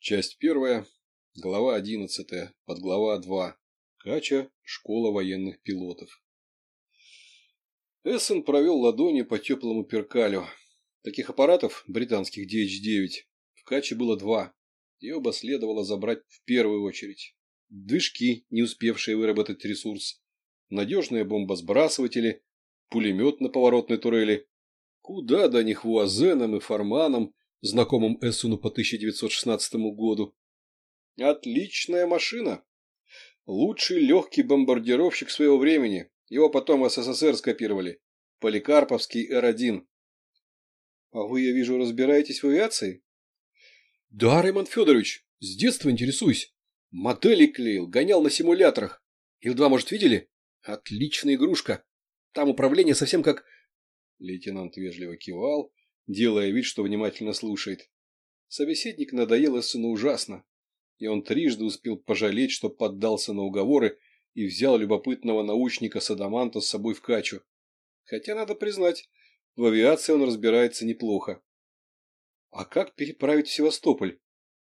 Часть первая, глава одиннадцатая, подглава два. Кача, школа военных пилотов. Эссен провел ладони по теплому перкалю. Таких аппаратов, британских DH-9, в Каче было два, и оба следовало забрать в первую очередь. Движки, не успевшие выработать ресурс, надежные бомбосбрасыватели, пулемет на поворотной турели. Куда до них Вуазенам и Форманам, знакомым Эссуну по 1916 году. Отличная машина. Лучший легкий бомбардировщик своего времени. Его потом в СССР скопировали. Поликарповский Р-1. А вы, я вижу, разбираетесь в авиации? Да, Ремонт Федорович, с детства интересуюсь. Модели клеил, гонял на симуляторах. Ил-2, может, видели? Отличная игрушка. Там управление совсем как... Лейтенант вежливо кивал, делая вид, что внимательно слушает. Собеседник надоел сыну ужасно, и он трижды успел пожалеть, что поддался на уговоры и взял любопытного научника Садаманта с собой в качу. Хотя, надо признать, в авиации он разбирается неплохо. А как переправить в Севастополь?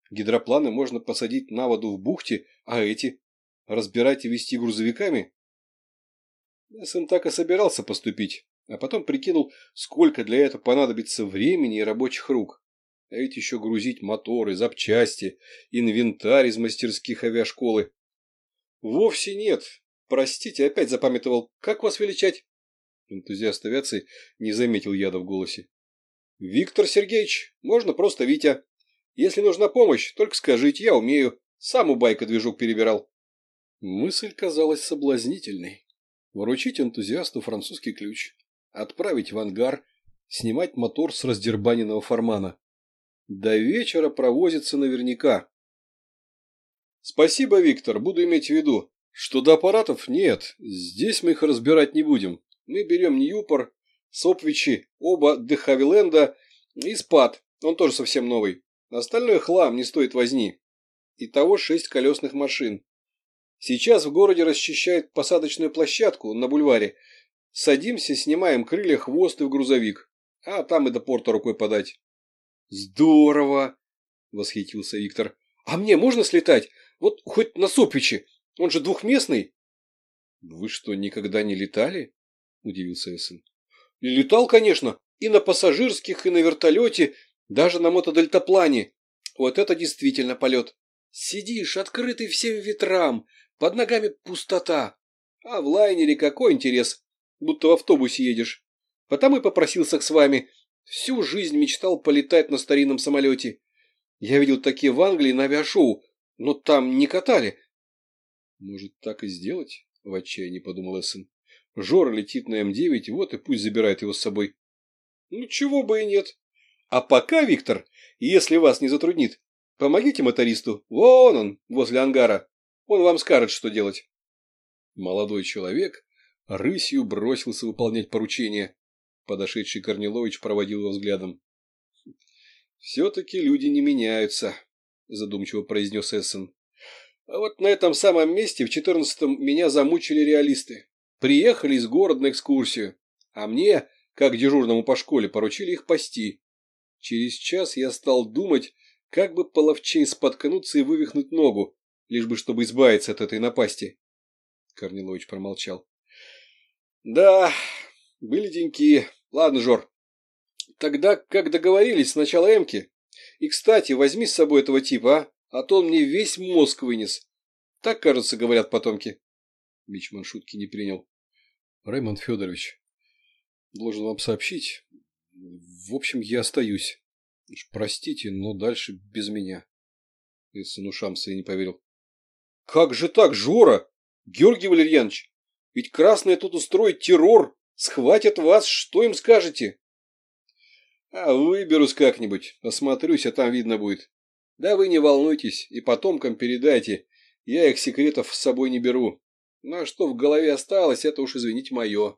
Гидропланы можно посадить на воду в бухте, а эти? Разбирать и везти грузовиками? Сам так и собирался поступить, а потом прикинул, сколько для этого понадобится времени и рабочих рук. А ведь еще грузить моторы, запчасти, инвентарь из мастерских авиашколы. Вовсе нет. Простите, опять запамятовал. Как вас величать? Энтузиаст авиации не заметил яда в голосе. Виктор Сергеевич, можно просто Витя. Если нужна помощь, только скажите, я умею. Сам у байка движок перебирал. Мысль казалась соблазнительной. Вручить энтузиасту французский ключ, отправить в ангар, снимать мотор с раздербаненного формана. До вечера провозится наверняка. Спасибо, Виктор, буду иметь в виду, что до аппаратов нет, здесь мы их разбирать не будем. Мы берем Ньюпор, Сопвичи, оба Дехавиленда и Спад, он тоже совсем новый. Остальное хлам, не стоит возни. Итого шесть колесных машин. Сейчас в городе расчищают посадочную площадку на бульваре. Садимся, снимаем крылья, хвост и в грузовик. А там и до порта рукой подать. Здорово! Восхитился Виктор. А мне можно слетать? Вот хоть на Сопичи. Он же двухместный. Вы что, никогда не летали? Удивился Эссен. Летал, конечно. И на пассажирских, и на вертолете, даже на мотодельтаплане. Вот это действительно полет. Сидишь, открытый всем ветрам, под ногами пустота. А в лайнере какой интерес, будто в автобусе едешь. Потому и попросился с вами. Всю жизнь мечтал полетать на старинном самолете. Я видел такие в Англии на авиашоу, но там не катали. Может, так и сделать? В отчаянии подумал Эссен. Жора летит на М9, вот и пусть забирает его с собой. Ну, чего бы и нет. А пока, Виктор, если вас не затруднит, помогите мотористу. Вон он, возле ангара. Он вам скажет, что делать. Молодой человек рысью бросился выполнять поручение. Подошедший Корнилович проводил его взглядом. «Все-таки люди не меняются», – задумчиво произнес Эссен. «А вот на этом самом месте в четырнадцатом меня замучили реалисты. Приехали из города на экскурсию, а мне, как дежурному по школе, поручили их пасти. Через час я стал думать, как бы половчей споткнуться и вывихнуть ногу, лишь бы чтобы избавиться от этой напасти. Корнилович промолчал. Да, были деньки. Ладно, Жор. Тогда, как договорились, сначала Эмки. И, кстати, возьми с собой этого типа, а? А то он мне весь мозг вынес. Так, кажется, говорят потомки. Мичман шутки не принял. Раймонд Федорович, должен вам сообщить. В общем, я остаюсь. Простите, но дальше без меня. Эссен ушам своим не поверил. Как же так, Жора? Георгий Валерьянович, ведь красные тут устроят террор, схватят вас, что им скажете? А выберусь как-нибудь, осмотрюсь, а там видно будет. Да вы не волнуйтесь и потомкам передайте, я их секретов с собой не беру. Ну а что в голове осталось, это уж, извините, мое.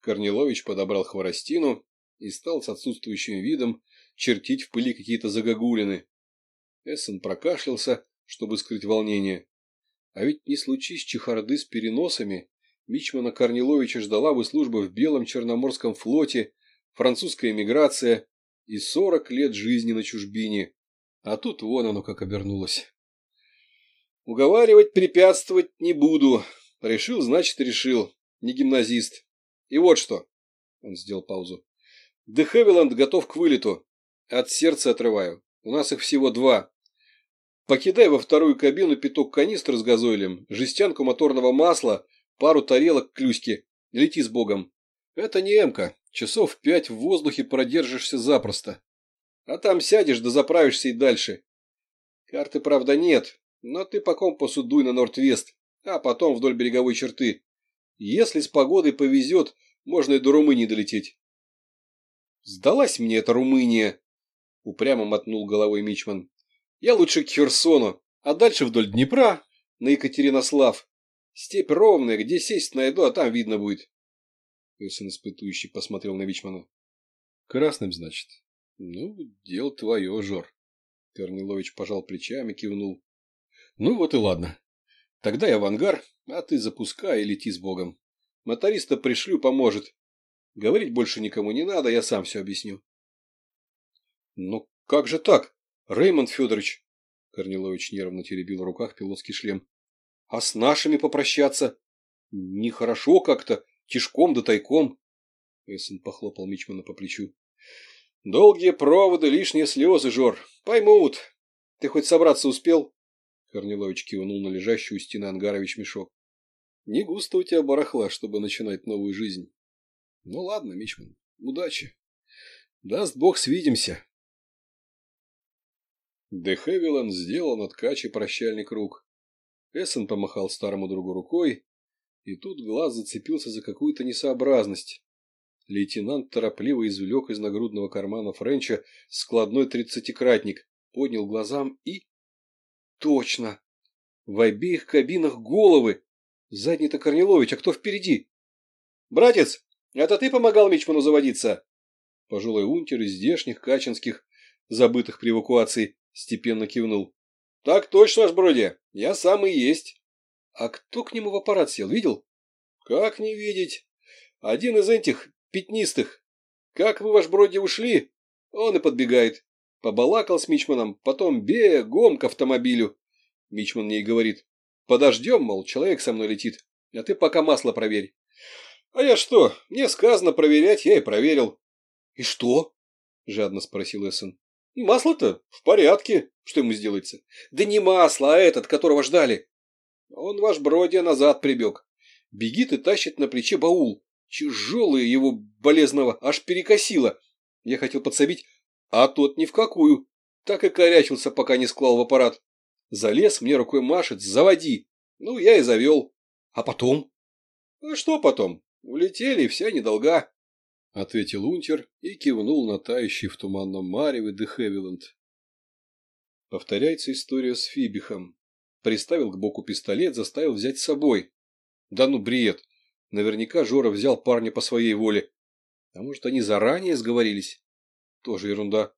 Корнилович подобрал хворостину и стал с отсутствующим видом чертить в пыли какие-то загогулины. Эссен прокашлялся, чтобы скрыть волнение. А ведь не случись чехарды с переносами, Мичмана Корниловича ждала бы служба в Белом Черноморском флоте, французская эмиграция и сорок лет жизни на чужбине. А тут вон оно как обернулось. Уговаривать, препятствовать не буду. Решил, значит, решил. Не гимназист. И вот что. Он сделал паузу. Де Хевиланд готов к вылету. От сердца отрываю. У нас их всего два. Покидай во вторую кабину пяток канистр с газойлем, жестянку моторного масла, пару тарелок клюськи. Лети с богом. Это не эмка. Часов пять в воздухе продержишься запросто. А там сядешь да заправишься и дальше. Карты, правда, нет, но ты по компасу дуй на Норд-Вест, а потом вдоль береговой черты. Если с погодой повезет, можно и до Румынии долететь. Сдалась мне эта Румыния, упрямо мотнул головой Мичман. Я лучше к Херсону, а дальше вдоль Днепра, на Екатеринослав. Степь ровная, где сесть найду, а там видно будет. Эйсон испытующий посмотрел на Вичмана. Красным, значит. Ну, дело твое, Жор. Корнилович пожал плечами, кивнул. Ну вот и ладно. Тогда я в ангар, а ты запускай и лети с Богом. Моториста пришлю, поможет. Говорить больше никому не надо, я сам все объясню. Ну как же так, Реймонд Федорович? Корнилович нервно теребил в руках пилотский шлем. А с нашими попрощаться? Нехорошо как-то, тишком да тайком. Эссен похлопал Мичмана по плечу. Долгие проводы, лишние слезы, Жор. Поймут. Ты хоть собраться успел? Корнилович кивнул на лежащую у стены Ангарович мешок. Не густо у тебя барахла, чтобы начинать новую жизнь. Ну ладно, Мичман, удачи. Даст бог, свидимся. Де Хевилан сделал на ткаче прощальный круг. Эссен помахал старому другу рукой, и тут глаз зацепился за какую-то несообразность. Лейтенант торопливо извлек из нагрудного кармана Френча складной тридцатикратник, поднял глазам и... Точно! В обеих кабинах головы! Задний-то Корнилович, а кто впереди? Братец, это ты помогал Мичману заводиться? Пожилой унтер из здешних, качанских, забытых при эвакуации, степенно кивнул. Так точно, аж броди, я сам и есть. А кто к нему в аппарат сел, видел? Как не видеть? Один из этих пятнистых. Как вы, ваш броди, ушли? Он и подбегает. Побалакал с Мичманом, потом бегом к автомобилю. Мичман мне и говорит. Подождем, мол, человек со мной летит, а ты пока масло проверь. А я что, мне сказано проверять, я и проверил. И что? Жадно спросил Эссен. Масло-то в порядке. Что ему сделается? Да не масло, а этот, которого ждали. Он ваш бродя назад прибег. Бегит и тащит на плече баул. Тяжелый его болезного аж перекосило. Я хотел подсобить, а тот ни в какую. Так и корячился, пока не склал в аппарат. Залез, мне рукой машет, заводи. Ну, я и завел. А потом? А что потом? Улетели, вся недолга. Ответил унтер и кивнул на тающий в туманном мареве де Хевиланд. Повторяется история с Фибихом. Приставил к боку пистолет, заставил взять с собой. Да ну бред. Наверняка Жора взял парня по своей воле. А может, они заранее сговорились? Тоже ерунда.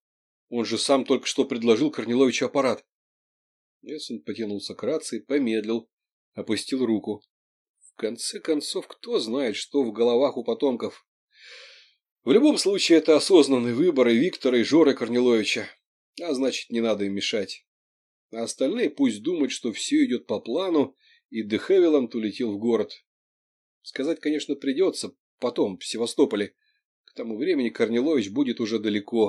Он же сам только что предложил Корниловичу аппарат. Эссен потянулся к рации, помедлил, опустил руку. В конце концов, кто знает, что в головах у потомков. В любом случае, это осознанный выбор и Виктора, и Жоры Корниловича. А значит, не надо им мешать. А остальные пусть думают, что все идет по плану, и Дехевиланд улетел в город. Сказать, конечно, придется потом, в Севастополе. К тому времени Корнилович будет уже далеко.